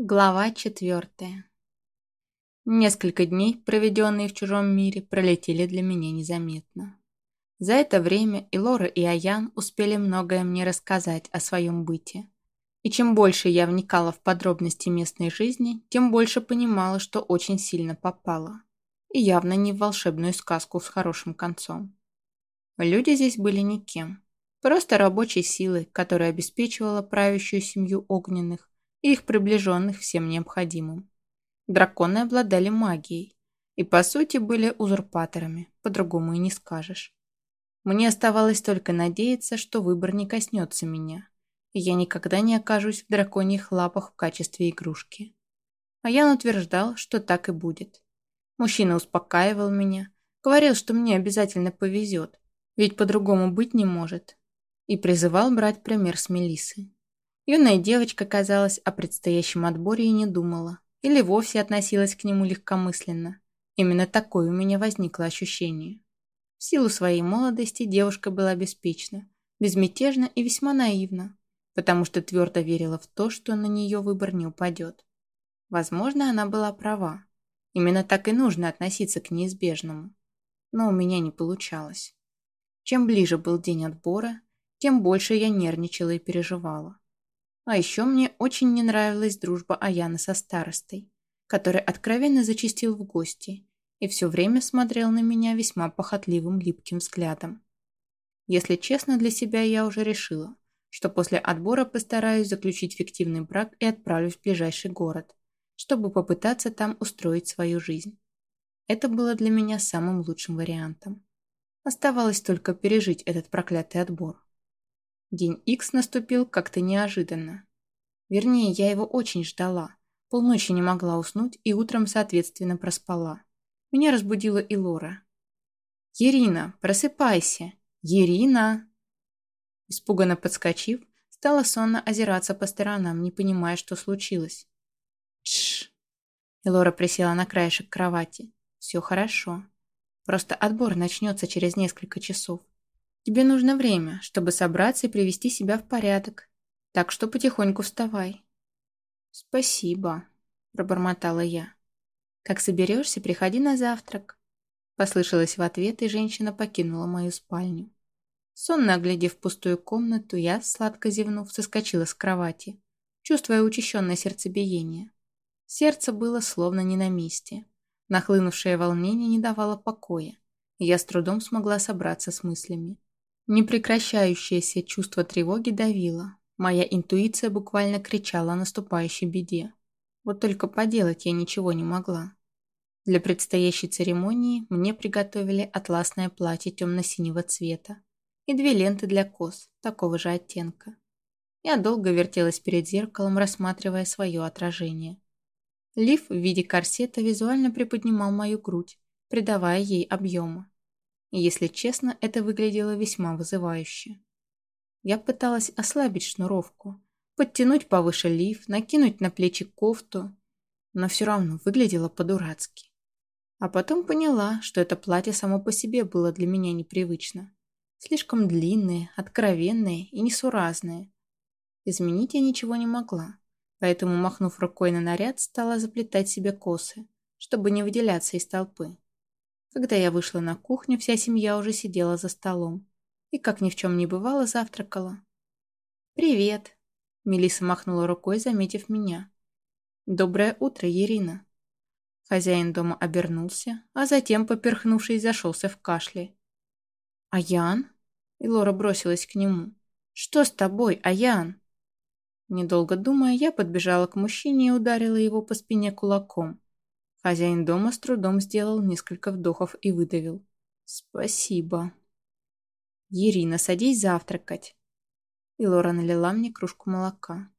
Глава четвертая. Несколько дней, проведенные в чужом мире, пролетели для меня незаметно. За это время и Лора, и Аян успели многое мне рассказать о своем быте. И чем больше я вникала в подробности местной жизни, тем больше понимала, что очень сильно попала. И явно не в волшебную сказку с хорошим концом. Люди здесь были никем. Просто рабочей силой, которая обеспечивала правящую семью огненных, и их приближенных всем необходимым. Драконы обладали магией и, по сути, были узурпаторами, по-другому и не скажешь. Мне оставалось только надеяться, что выбор не коснется меня, и я никогда не окажусь в драконьих лапах в качестве игрушки. А Ян утверждал, что так и будет. Мужчина успокаивал меня, говорил, что мне обязательно повезет, ведь по-другому быть не может, и призывал брать пример с Мелисы. Юная девочка, казалось, о предстоящем отборе и не думала. Или вовсе относилась к нему легкомысленно. Именно такое у меня возникло ощущение. В силу своей молодости девушка была беспечна, безмятежна и весьма наивна, потому что твердо верила в то, что на нее выбор не упадет. Возможно, она была права. Именно так и нужно относиться к неизбежному. Но у меня не получалось. Чем ближе был день отбора, тем больше я нервничала и переживала. А еще мне очень не нравилась дружба Аяна со старостой, который откровенно зачастил в гости и все время смотрел на меня весьма похотливым липким взглядом. Если честно, для себя я уже решила, что после отбора постараюсь заключить фиктивный брак и отправлюсь в ближайший город, чтобы попытаться там устроить свою жизнь. Это было для меня самым лучшим вариантом. Оставалось только пережить этот проклятый отбор. День Икс наступил как-то неожиданно. Вернее, я его очень ждала. Полночи не могла уснуть и утром, соответственно, проспала. Меня разбудила и Лора. «Ирина, просыпайся! Ирина!» Испуганно подскочив, стала сонно озираться по сторонам, не понимая, что случилось. «Тш!» Лора присела на краешек кровати. «Все хорошо. Просто отбор начнется через несколько часов. Тебе нужно время, чтобы собраться и привести себя в порядок. Так что потихоньку вставай». «Спасибо», – пробормотала я. «Как соберешься, приходи на завтрак». Послышалось в ответ, и женщина покинула мою спальню. Сонно оглядев пустую комнату, я, сладко зевнув, соскочила с кровати, чувствуя учащенное сердцебиение. Сердце было словно не на месте. Нахлынувшее волнение не давало покоя, и я с трудом смогла собраться с мыслями. Непрекращающееся чувство тревоги давило. Моя интуиция буквально кричала о наступающей беде. Вот только поделать я ничего не могла. Для предстоящей церемонии мне приготовили атласное платье темно-синего цвета и две ленты для кос такого же оттенка. Я долго вертелась перед зеркалом, рассматривая свое отражение. Лиф в виде корсета визуально приподнимал мою грудь, придавая ей объема. И, если честно, это выглядело весьма вызывающе. Я пыталась ослабить шнуровку, подтянуть повыше лиф, накинуть на плечи кофту, но все равно выглядело по-дурацки. А потом поняла, что это платье само по себе было для меня непривычно. Слишком длинное, откровенное и несуразное. Изменить я ничего не могла, поэтому, махнув рукой на наряд, стала заплетать себе косы, чтобы не выделяться из толпы. Когда я вышла на кухню, вся семья уже сидела за столом и, как ни в чем не бывало, завтракала. «Привет!» – Мелиса махнула рукой, заметив меня. «Доброе утро, Ирина!» Хозяин дома обернулся, а затем, поперхнувшись, зашелся в кашле. «Аян?» И Лора бросилась к нему. «Что с тобой, Аян?» Недолго думая, я подбежала к мужчине и ударила его по спине кулаком. Хозяин дома с трудом сделал несколько вдохов и выдавил. «Спасибо». «Ирина, садись завтракать». И Лора налила мне кружку молока.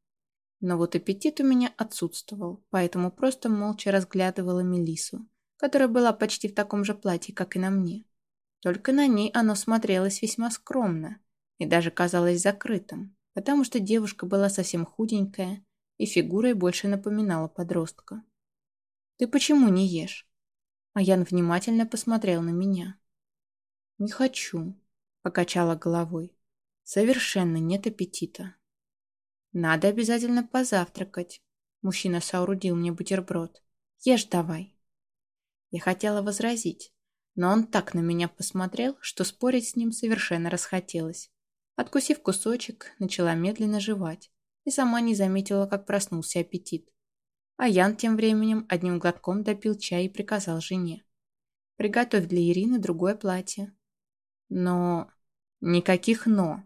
Но вот аппетит у меня отсутствовал, поэтому просто молча разглядывала Мелису, которая была почти в таком же платье, как и на мне. Только на ней оно смотрелось весьма скромно и даже казалось закрытым, потому что девушка была совсем худенькая и фигурой больше напоминала подростка. «Ты почему не ешь?» А Ян внимательно посмотрел на меня. «Не хочу», — покачала головой. «Совершенно нет аппетита». «Надо обязательно позавтракать». Мужчина соорудил мне бутерброд. Ешь давай. Я хотела возразить, но он так на меня посмотрел, что спорить с ним совершенно расхотелось. Откусив кусочек, начала медленно жевать и сама не заметила, как проснулся аппетит. А Ян тем временем одним глотком допил чай и приказал жене. «Приготовь для Ирины другое платье». «Но...» «Никаких «но».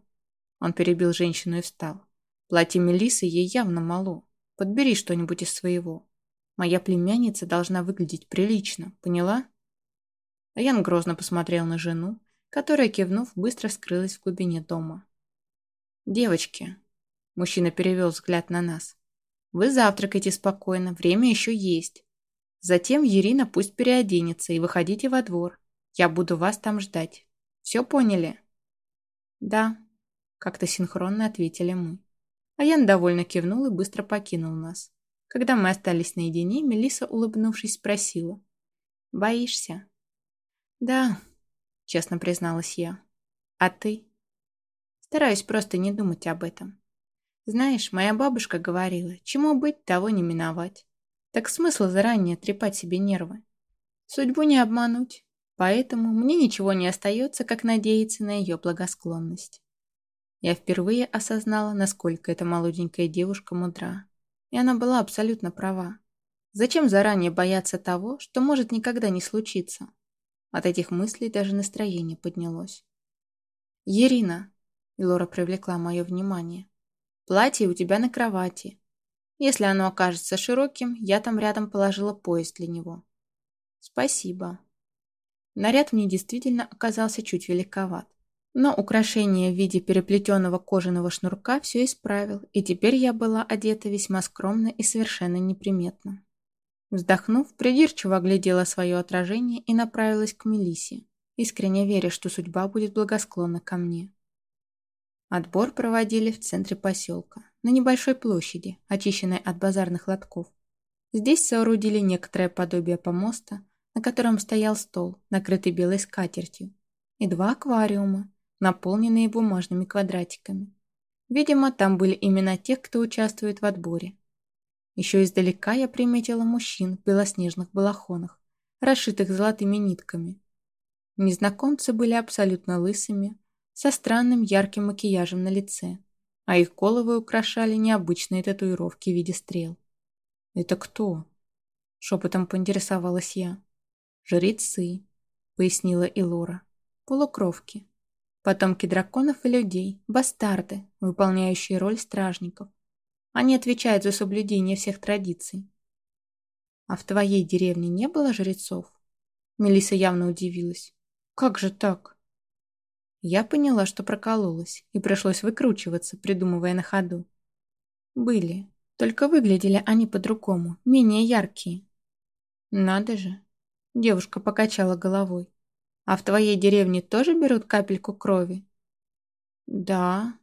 Он перебил женщину и встал. «Платье Мелисы ей явно мало. Подбери что-нибудь из своего. Моя племянница должна выглядеть прилично, поняла?» А Ян грозно посмотрел на жену, которая, кивнув, быстро скрылась в глубине дома. «Девочки», — мужчина перевел взгляд на нас, вы завтракайте спокойно, время еще есть. Затем Ирина пусть переоденется и выходите во двор. Я буду вас там ждать. Все поняли? Да, как-то синхронно ответили мы. Аян довольно кивнул и быстро покинул нас. Когда мы остались наедине, Мелиса, улыбнувшись, спросила. «Боишься?» «Да», — честно призналась я. «А ты?» «Стараюсь просто не думать об этом. Знаешь, моя бабушка говорила, чему быть, того не миновать. Так смысл заранее трепать себе нервы. Судьбу не обмануть, поэтому мне ничего не остается, как надеяться на ее благосклонность. Я впервые осознала, насколько эта молоденькая девушка мудра. И она была абсолютно права. Зачем заранее бояться того, что может никогда не случиться? От этих мыслей даже настроение поднялось. «Ирина!» — Лора привлекла мое внимание. Платье у тебя на кровати. Если оно окажется широким, я там рядом положила пояс для него. Спасибо. Наряд мне действительно оказался чуть великоват. Но украшение в виде переплетенного кожаного шнурка все исправил, и теперь я была одета весьма скромно и совершенно неприметно. Вздохнув, придирчиво оглядела свое отражение и направилась к Мелисе, искренне веря, что судьба будет благосклонна ко мне. Отбор проводили в центре поселка, на небольшой площади, очищенной от базарных лотков. Здесь соорудили некоторое подобие помоста, на котором стоял стол, накрытый белой скатертью, и два аквариума, наполненные бумажными квадратиками. Видимо, там были имена тех, кто участвует в отборе. Еще издалека я приметила мужчин в белоснежных балахонах, расшитых золотыми нитками. Незнакомцы были абсолютно лысыми, со странным ярким макияжем на лице, а их головы украшали необычные татуировки в виде стрел. «Это кто?» — шепотом поинтересовалась я. «Жрецы», — пояснила Илора. «Полукровки. Потомки драконов и людей, бастарды, выполняющие роль стражников. Они отвечают за соблюдение всех традиций». «А в твоей деревне не было жрецов?» Мелиса явно удивилась. «Как же так?» Я поняла, что прокололась, и пришлось выкручиваться, придумывая на ходу. Были, только выглядели они по-другому, менее яркие. Надо же. Девушка покачала головой. А в твоей деревне тоже берут капельку крови? Да.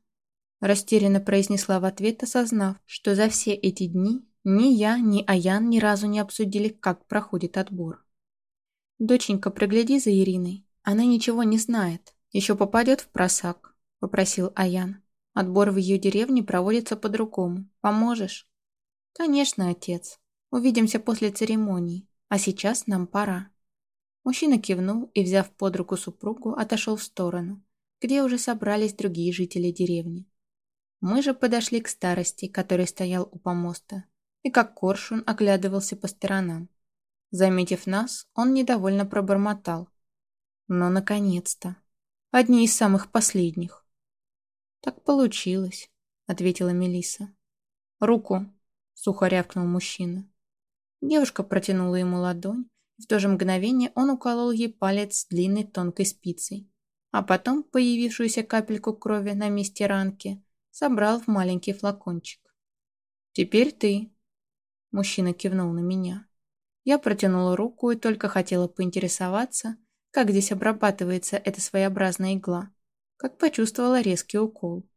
Растерянно произнесла в ответ, осознав, что за все эти дни ни я, ни Аян ни разу не обсудили, как проходит отбор. «Доченька, пригляди за Ириной. Она ничего не знает. «Еще попадет в просак?» – попросил Аян. «Отбор в ее деревне проводится по-другому. Поможешь?» «Конечно, отец. Увидимся после церемонии. А сейчас нам пора». Мужчина кивнул и, взяв под руку супругу, отошел в сторону, где уже собрались другие жители деревни. Мы же подошли к старости, который стоял у помоста, и как коршун оглядывался по сторонам. Заметив нас, он недовольно пробормотал. «Но, наконец-то!» Одни из самых последних. Так получилось, ответила Мелиса. Руку, сухо рявкнул мужчина. Девушка протянула ему ладонь, и в то же мгновение он уколол ей палец длинной тонкой спицей, а потом появившуюся капельку крови на месте ранки собрал в маленький флакончик. «Теперь ты», — мужчина кивнул на меня. Я протянула руку и только хотела поинтересоваться, как здесь обрабатывается эта своеобразная игла, как почувствовала резкий укол.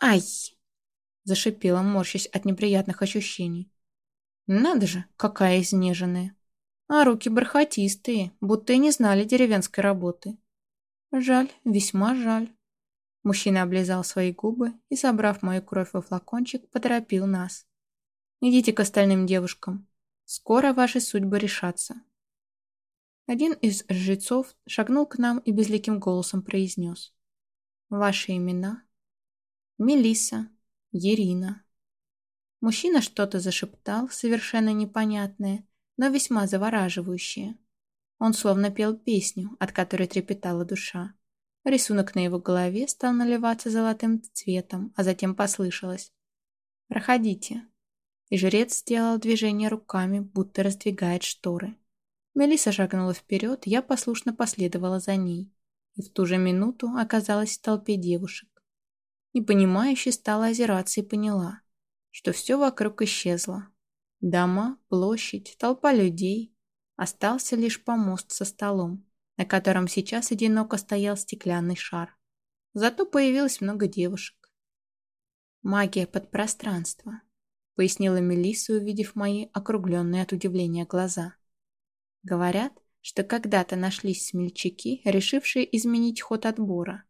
«Ай!» – зашипела, морщась от неприятных ощущений. «Надо же, какая изнеженная! А руки бархатистые, будто и не знали деревенской работы. Жаль, весьма жаль». Мужчина облизал свои губы и, собрав мою кровь во флакончик, поторопил нас. Идите к остальным девушкам. Скоро ваши судьбы решатся. Один из жрецов шагнул к нам и безликим голосом произнес. Ваши имена? Мелисса, Ирина. Мужчина что-то зашептал, совершенно непонятное, но весьма завораживающее. Он словно пел песню, от которой трепетала душа. Рисунок на его голове стал наливаться золотым цветом, а затем послышалось. «Проходите». И жрец сделал движение руками, будто раздвигает шторы. Мелиса шагнула вперед, я послушно последовала за ней. И в ту же минуту оказалась в толпе девушек. Непонимающе стала озираться и поняла, что все вокруг исчезло. Дома, площадь, толпа людей. Остался лишь помост со столом, на котором сейчас одиноко стоял стеклянный шар. Зато появилось много девушек. «Магия подпространства», — пояснила Мелисса, увидев мои округленные от удивления глаза. «Говорят, что когда-то нашлись смельчаки, решившие изменить ход отбора.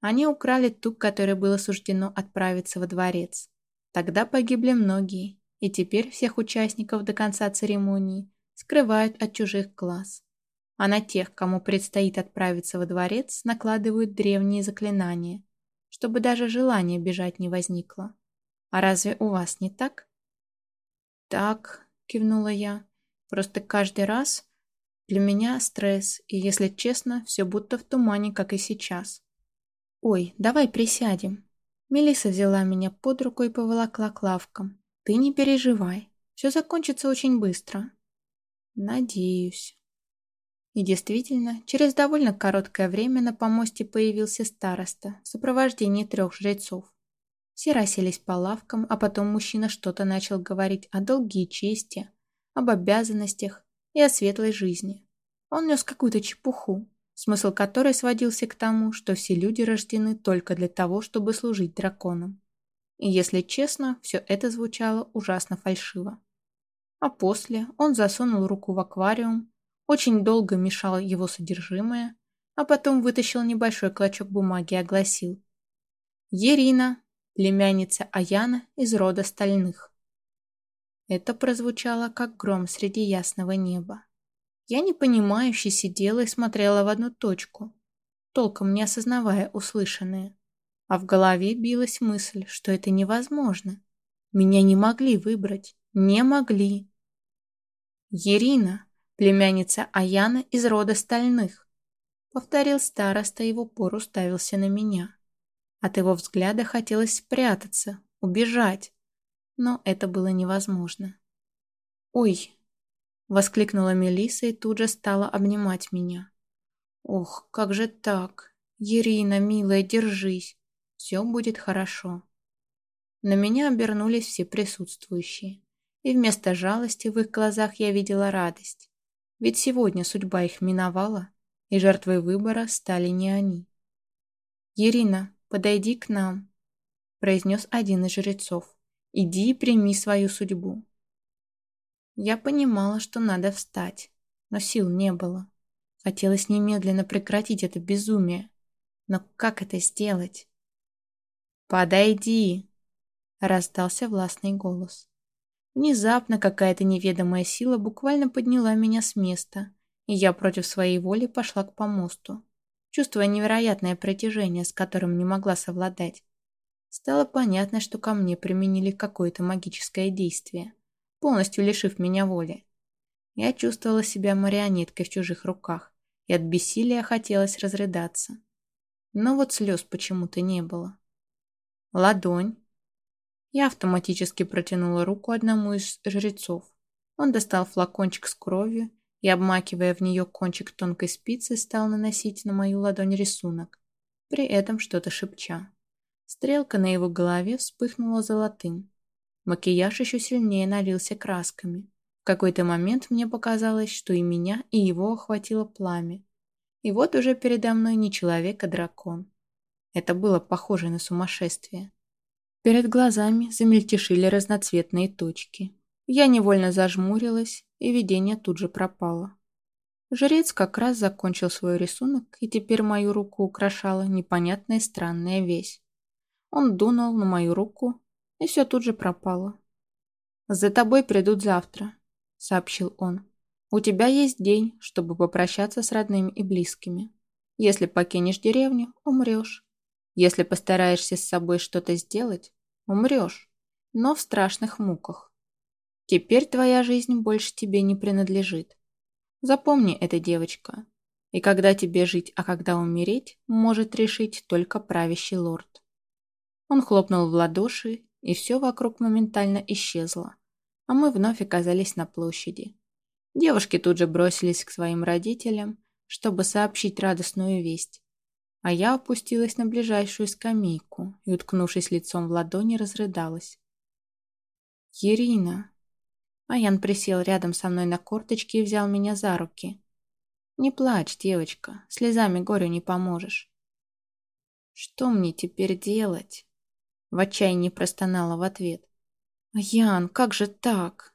Они украли ту, которой было суждено отправиться во дворец. Тогда погибли многие, и теперь всех участников до конца церемонии скрывают от чужих глаз. А на тех, кому предстоит отправиться во дворец, накладывают древние заклинания, чтобы даже желание бежать не возникло. А разве у вас не так? Так, кивнула я. Просто каждый раз для меня стресс, и, если честно, все будто в тумане, как и сейчас. Ой, давай присядем. Мелиса взяла меня под руку и поволокла к лавкам. Ты не переживай, все закончится очень быстро. Надеюсь. И действительно, через довольно короткое время на помосте появился староста в сопровождении трех жрецов. Все расселись по лавкам, а потом мужчина что-то начал говорить о долге и чести, об обязанностях и о светлой жизни. Он нес какую-то чепуху, смысл которой сводился к тому, что все люди рождены только для того, чтобы служить драконам. И если честно, все это звучало ужасно фальшиво. А после он засунул руку в аквариум, очень долго мешал его содержимое, а потом вытащил небольшой клочок бумаги и огласил. «Ерина, племянница Аяна из рода Стальных». Это прозвучало, как гром среди ясного неба. Я непонимающе сидела и смотрела в одну точку, толком не осознавая услышанное. А в голове билась мысль, что это невозможно. Меня не могли выбрать. Не могли. Ирина, племянница Аяна из рода Стальных. Повторил староста и в упор уставился на меня. От его взгляда хотелось спрятаться, убежать. Но это было невозможно. «Ой!» — воскликнула Мелиса и тут же стала обнимать меня. «Ох, как же так? Ирина, милая, держись. Все будет хорошо». На меня обернулись все присутствующие и вместо жалости в их глазах я видела радость. Ведь сегодня судьба их миновала, и жертвой выбора стали не они. «Ирина, подойди к нам», — произнес один из жрецов. «Иди и прими свою судьбу». Я понимала, что надо встать, но сил не было. Хотелось немедленно прекратить это безумие. Но как это сделать? «Подойди!» — раздался властный голос. Внезапно какая-то неведомая сила буквально подняла меня с места, и я против своей воли пошла к помосту, чувствуя невероятное притяжение, с которым не могла совладать. Стало понятно, что ко мне применили какое-то магическое действие, полностью лишив меня воли. Я чувствовала себя марионеткой в чужих руках, и от бессилия хотелось разрыдаться. Но вот слез почему-то не было. Ладонь, я автоматически протянула руку одному из жрецов. Он достал флакончик с кровью и, обмакивая в нее кончик тонкой спицы, стал наносить на мою ладонь рисунок, при этом что-то шепча. Стрелка на его голове вспыхнула золотым. Макияж еще сильнее налился красками. В какой-то момент мне показалось, что и меня, и его охватило пламя. И вот уже передо мной не человек, а дракон. Это было похоже на сумасшествие. Перед глазами замельтешили разноцветные точки. Я невольно зажмурилась, и видение тут же пропало. Жрец как раз закончил свой рисунок, и теперь мою руку украшала непонятная странная вещь. Он дунул на мою руку, и все тут же пропало. «За тобой придут завтра», — сообщил он. «У тебя есть день, чтобы попрощаться с родными и близкими. Если покинешь деревню, умрешь. Если постараешься с собой что-то сделать, умрешь, но в страшных муках. Теперь твоя жизнь больше тебе не принадлежит. Запомни это, девочка. И когда тебе жить, а когда умереть, может решить только правящий лорд. Он хлопнул в ладоши, и все вокруг моментально исчезло, а мы вновь оказались на площади. Девушки тут же бросились к своим родителям, чтобы сообщить радостную весть, а я опустилась на ближайшую скамейку и, уткнувшись лицом в ладони, разрыдалась. «Ирина!» Аян присел рядом со мной на корточке и взял меня за руки. «Не плачь, девочка, слезами горю не поможешь». «Что мне теперь делать?» В отчаянии простонала в ответ. «Ян, как же так?»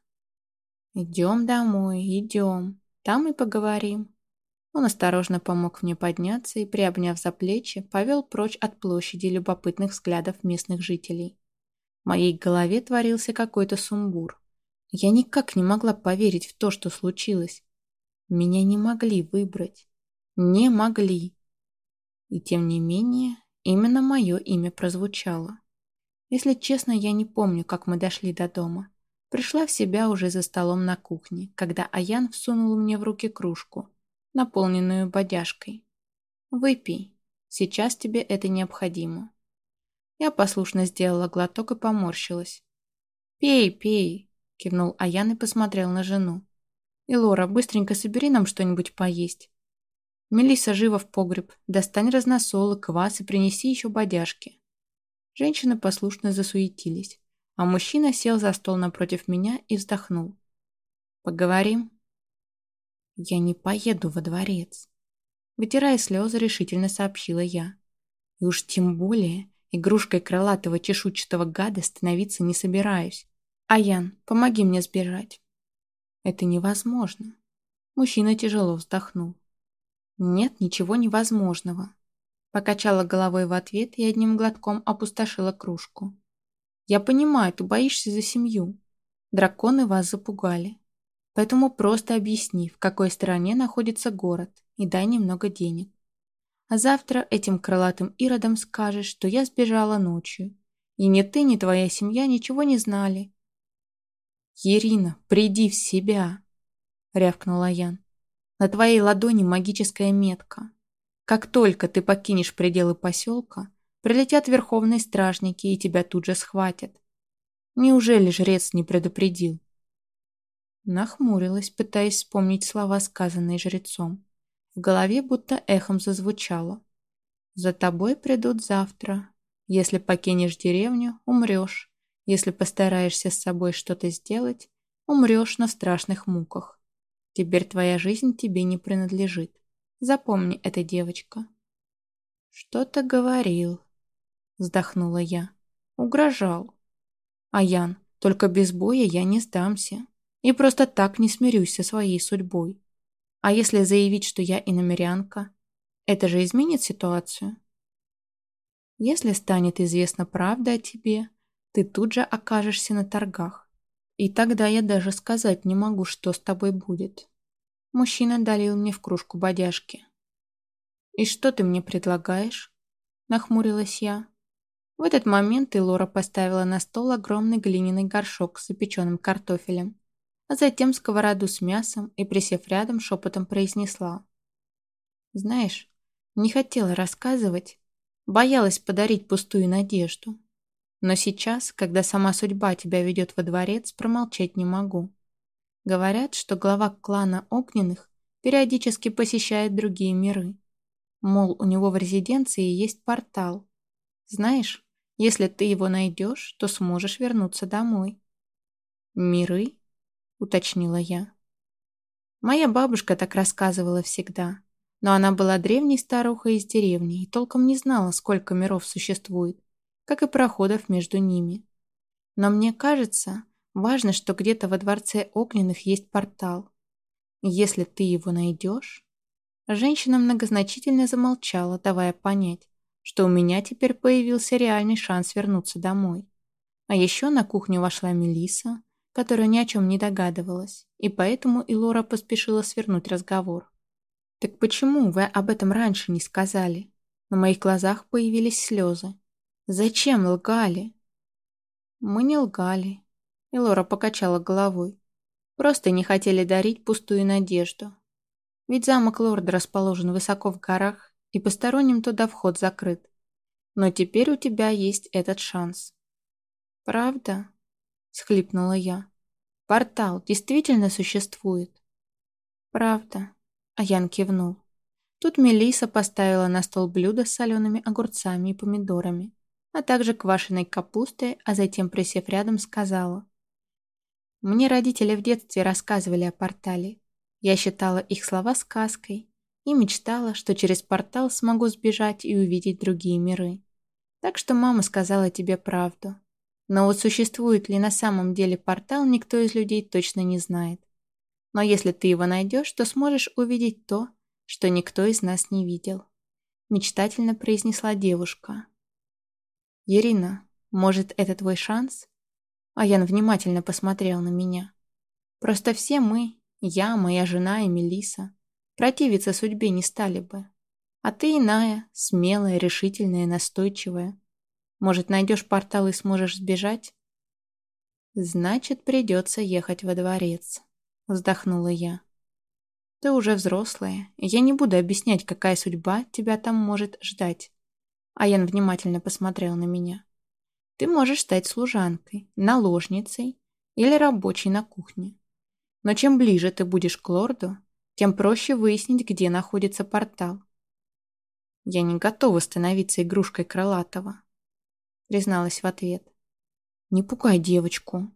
«Идем домой, идем. Там и поговорим». Он осторожно помог мне подняться и, приобняв за плечи, повел прочь от площади любопытных взглядов местных жителей. В моей голове творился какой-то сумбур. Я никак не могла поверить в то, что случилось. Меня не могли выбрать. Не могли. И тем не менее, именно мое имя прозвучало. Если честно, я не помню, как мы дошли до дома. Пришла в себя уже за столом на кухне, когда Аян всунул мне в руки кружку, наполненную бодяжкой. «Выпей. Сейчас тебе это необходимо». Я послушно сделала глоток и поморщилась. «Пей, пей, — кивнул Аян и посмотрел на жену. «Илора, быстренько собери нам что-нибудь поесть. Мелисса, живо в погреб, достань разносолы, квас и принеси еще бодяжки». Женщины послушно засуетились, а мужчина сел за стол напротив меня и вздохнул. «Поговорим?» «Я не поеду во дворец», — вытирая слезы, решительно сообщила я. «И уж тем более игрушкой крылатого чешуйчатого гада становиться не собираюсь. «Аян, помоги мне сбежать». «Это невозможно». Мужчина тяжело вздохнул. «Нет ничего невозможного». Покачала головой в ответ и одним глотком опустошила кружку. «Я понимаю, ты боишься за семью. Драконы вас запугали. Поэтому просто объясни, в какой стороне находится город, и дай немного денег. А завтра этим крылатым иродам скажешь, что я сбежала ночью. И ни ты, ни твоя семья ничего не знали, «Ирина, приди в себя!» — рявкнула Ян. «На твоей ладони магическая метка. Как только ты покинешь пределы поселка, прилетят верховные стражники и тебя тут же схватят. Неужели жрец не предупредил?» Нахмурилась, пытаясь вспомнить слова, сказанные жрецом. В голове будто эхом зазвучало. «За тобой придут завтра. Если покинешь деревню, умрешь. Если постараешься с собой что-то сделать, умрешь на страшных муках. Теперь твоя жизнь тебе не принадлежит. Запомни это, девочка. Что-то говорил, вздохнула я. Угрожал. А Ян, только без боя я не сдамся. И просто так не смирюсь со своей судьбой. А если заявить, что я иномерянка, это же изменит ситуацию? Если станет известна правда о тебе, ты тут же окажешься на торгах. И тогда я даже сказать не могу, что с тобой будет. Мужчина долил мне в кружку бодяжки. «И что ты мне предлагаешь?» Нахмурилась я. В этот момент Илора поставила на стол огромный глиняный горшок с запеченным картофелем, а затем сковороду с мясом и, присев рядом, шепотом произнесла. «Знаешь, не хотела рассказывать, боялась подарить пустую надежду. Но сейчас, когда сама судьба тебя ведет во дворец, промолчать не могу. Говорят, что глава клана Огненных периодически посещает другие миры. Мол, у него в резиденции есть портал. Знаешь, если ты его найдешь, то сможешь вернуться домой. «Миры?» — уточнила я. Моя бабушка так рассказывала всегда, но она была древней старухой из деревни и толком не знала, сколько миров существует как и проходов между ними. Но мне кажется, важно, что где-то во Дворце Огненных есть портал. если ты его найдешь... Женщина многозначительно замолчала, давая понять, что у меня теперь появился реальный шанс вернуться домой. А еще на кухню вошла Мелиса, которая ни о чем не догадывалась, и поэтому Илора поспешила свернуть разговор. «Так почему вы об этом раньше не сказали?» На моих глазах появились слезы. «Зачем лгали?» «Мы не лгали», — Илора покачала головой. «Просто не хотели дарить пустую надежду. Ведь замок лорда расположен высоко в горах, и посторонним туда вход закрыт. Но теперь у тебя есть этот шанс». «Правда?» — схлипнула я. «Портал действительно существует?» «Правда», — Аян кивнул. Тут Мелиса поставила на стол блюдо с солеными огурцами и помидорами, а также квашеной капустой, а затем, присев рядом, сказала. «Мне родители в детстве рассказывали о портале. Я считала их слова сказкой и мечтала, что через портал смогу сбежать и увидеть другие миры. Так что мама сказала тебе правду. Но вот существует ли на самом деле портал, никто из людей точно не знает. Но если ты его найдешь, то сможешь увидеть то, что никто из нас не видел. Мечтательно произнесла девушка. «Ирина, может, это твой шанс?» Аян внимательно посмотрел на меня. «Просто все мы, я, моя жена и Мелиса, противиться судьбе не стали бы. А ты иная, смелая, решительная, настойчивая. Может, найдешь портал и сможешь сбежать?» «Значит, придется ехать во дворец», — вздохнула я. «Ты уже взрослая, я не буду объяснять, какая судьба тебя там может ждать. Аян внимательно посмотрел на меня. Ты можешь стать служанкой, наложницей или рабочей на кухне. Но чем ближе ты будешь к лорду, тем проще выяснить, где находится портал. Я не готова становиться игрушкой Крылатого, призналась в ответ. Не пугай девочку.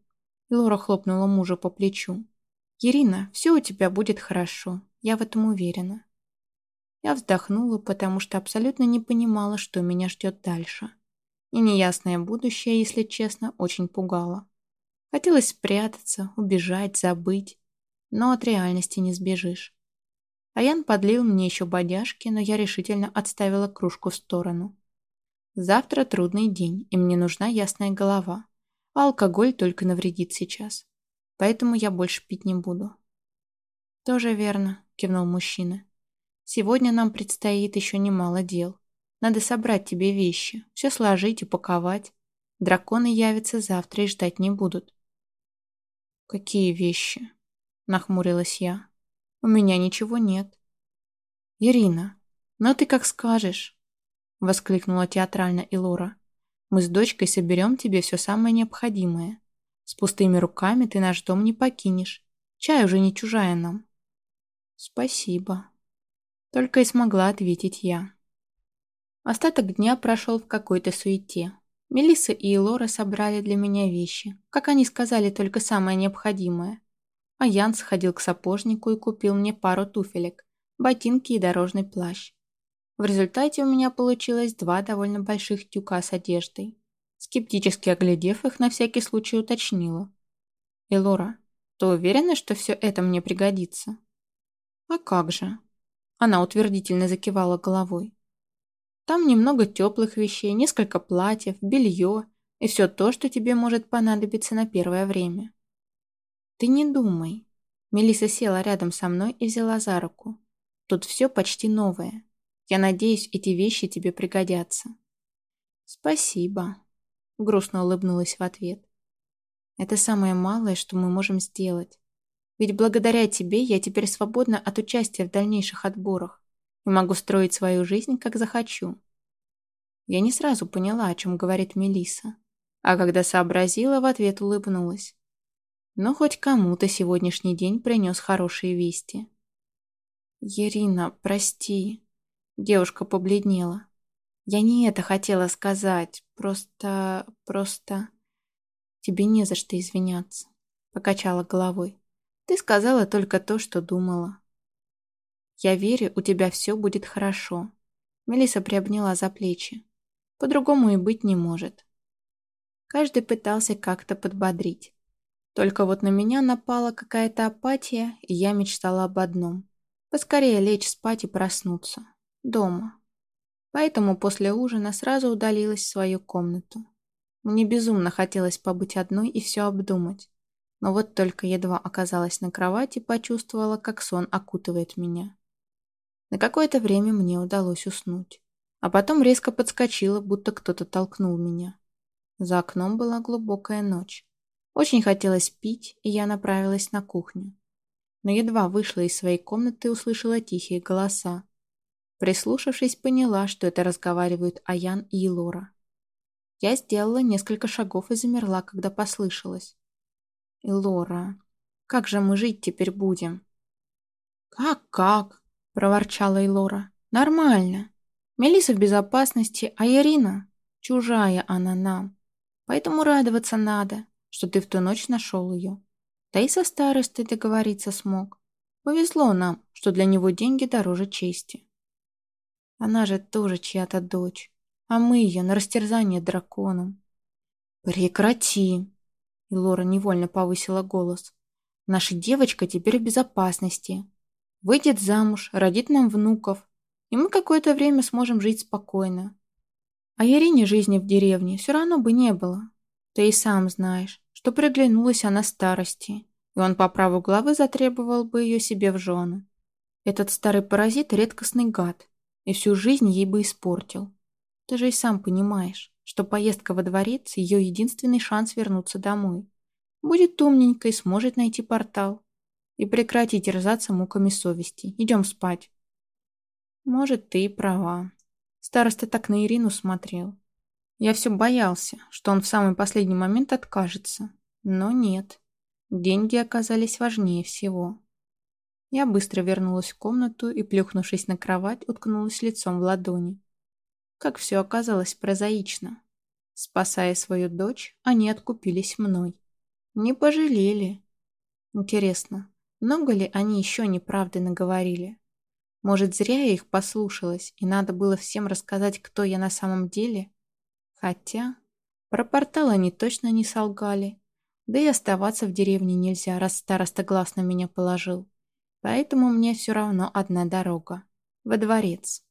Лора хлопнула мужа по плечу. Ирина, все у тебя будет хорошо, я в этом уверена. Я вздохнула, потому что абсолютно не понимала, что меня ждет дальше. И неясное будущее, если честно, очень пугало. Хотелось спрятаться, убежать, забыть, но от реальности не сбежишь. Аян подлил мне еще бодяжки, но я решительно отставила кружку в сторону. Завтра трудный день, и мне нужна ясная голова, а алкоголь только навредит сейчас. Поэтому я больше пить не буду. «Тоже верно», — кивнул мужчина. Сегодня нам предстоит еще немало дел. Надо собрать тебе вещи, все сложить, упаковать. Драконы явятся завтра и ждать не будут. Какие вещи? Нахмурилась я. У меня ничего нет. Ирина, ну ты как скажешь. Воскликнула театрально Илора. Мы с дочкой соберем тебе все самое необходимое. С пустыми руками ты наш дом не покинешь. Чай уже не чужая нам. Спасибо. Только и смогла ответить я. Остаток дня прошел в какой-то суете. Мелисса и Лора собрали для меня вещи. Как они сказали, только самое необходимое. А Ян сходил к сапожнику и купил мне пару туфелек, ботинки и дорожный плащ. В результате у меня получилось два довольно больших тюка с одеждой. Скептически оглядев их, на всякий случай уточнила. «Элора, ты уверена, что все это мне пригодится?» «А как же?» Она утвердительно закивала головой. Там немного теплых вещей, несколько платьев, белье и все то, что тебе может понадобиться на первое время. Ты не думай. Мелиса села рядом со мной и взяла за руку. Тут все почти новое. Я надеюсь, эти вещи тебе пригодятся. Спасибо. Грустно улыбнулась в ответ. Это самое малое, что мы можем сделать. Ведь благодаря тебе я теперь свободна от участия в дальнейших отборах и могу строить свою жизнь, как захочу. Я не сразу поняла, о чем говорит Мелиса, а когда сообразила, в ответ улыбнулась. Но хоть кому-то сегодняшний день принес хорошие вести. «Ирина, прости». Девушка побледнела. «Я не это хотела сказать. Просто... просто...» «Тебе не за что извиняться», — покачала головой. Ты сказала только то, что думала. Я верю, у тебя все будет хорошо. Мелиса приобняла за плечи. По-другому и быть не может. Каждый пытался как-то подбодрить. Только вот на меня напала какая-то апатия, и я мечтала об одном. Поскорее лечь спать и проснуться. Дома. Поэтому после ужина сразу удалилась в свою комнату. Мне безумно хотелось побыть одной и все обдумать. Но вот только едва оказалась на кровати, почувствовала, как сон окутывает меня. На какое-то время мне удалось уснуть. А потом резко подскочила, будто кто-то толкнул меня. За окном была глубокая ночь. Очень хотелось пить, и я направилась на кухню. Но едва вышла из своей комнаты и услышала тихие голоса. Прислушавшись, поняла, что это разговаривают Аян и Елора. Я сделала несколько шагов и замерла, когда послышалось. «Элора, как же мы жить теперь будем?» «Как-как?» – проворчала Элора. «Нормально. Мелиса в безопасности, а Ирина – чужая она нам. Поэтому радоваться надо, что ты в ту ночь нашел ее. Да и со старостой договориться смог. Повезло нам, что для него деньги дороже чести. Она же тоже чья-то дочь, а мы ее на растерзание драконом. Прекрати! И Лора невольно повысила голос. Наша девочка теперь в безопасности. Выйдет замуж, родит нам внуков, и мы какое-то время сможем жить спокойно. А Ирине жизни в деревне все равно бы не было. Ты и сам знаешь, что приглянулась она старости, и он по праву главы затребовал бы ее себе в жены. Этот старый паразит — редкостный гад, и всю жизнь ей бы испортил. Ты же и сам понимаешь, что поездка во дворец — ее единственный шанс вернуться домой. Будет умненько и сможет найти портал. И прекратить терзаться муками совести. Идем спать. Может, ты и права. Староста так на Ирину смотрел. Я все боялся, что он в самый последний момент откажется. Но нет. Деньги оказались важнее всего. Я быстро вернулась в комнату и, плюхнувшись на кровать, уткнулась лицом в ладони. Как все оказалось прозаично. Спасая свою дочь, они откупились мной. Не пожалели. Интересно, много ли они еще неправды наговорили? Может, зря я их послушалась, и надо было всем рассказать, кто я на самом деле? Хотя, про портал они точно не солгали. Да и оставаться в деревне нельзя, раз староста глаз на меня положил. Поэтому мне все равно одна дорога. Во дворец.